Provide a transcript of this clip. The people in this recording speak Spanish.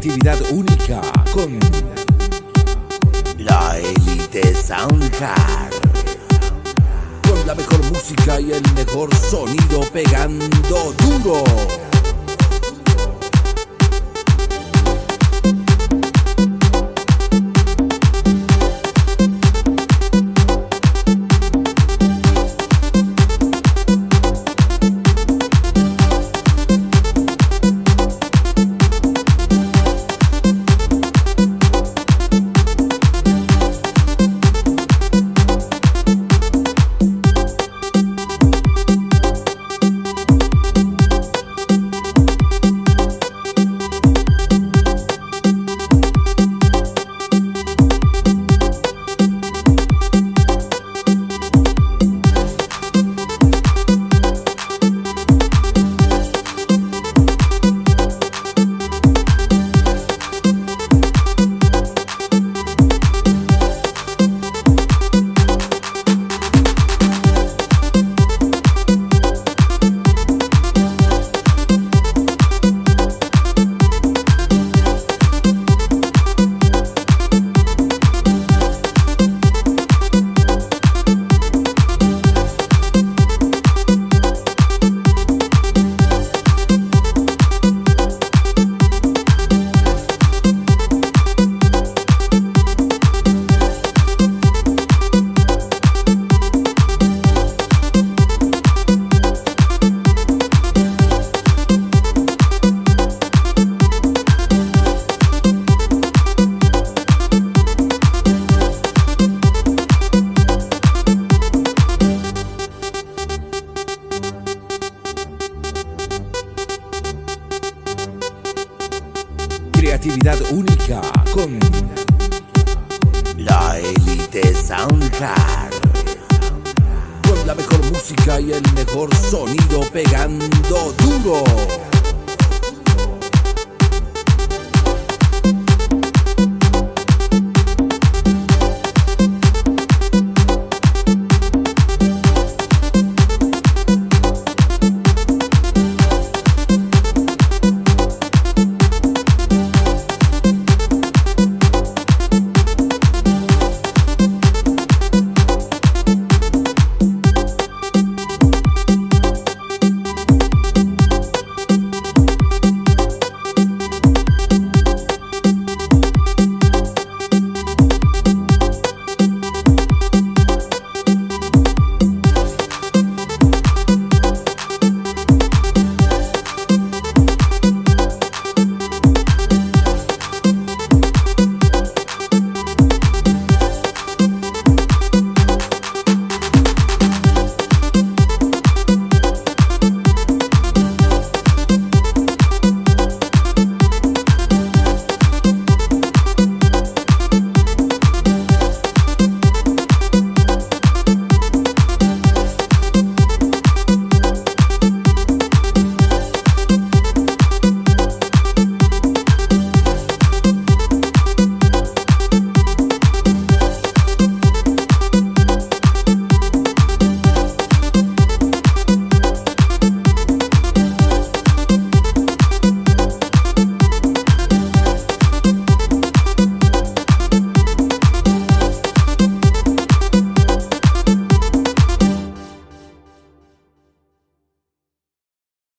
Creatividad única con La Elite Soundcard. Con la mejor música y el mejor sonido pegando duro. Única con La Elite Soundcard. Con la mejor música y el mejor sonido pegando duro.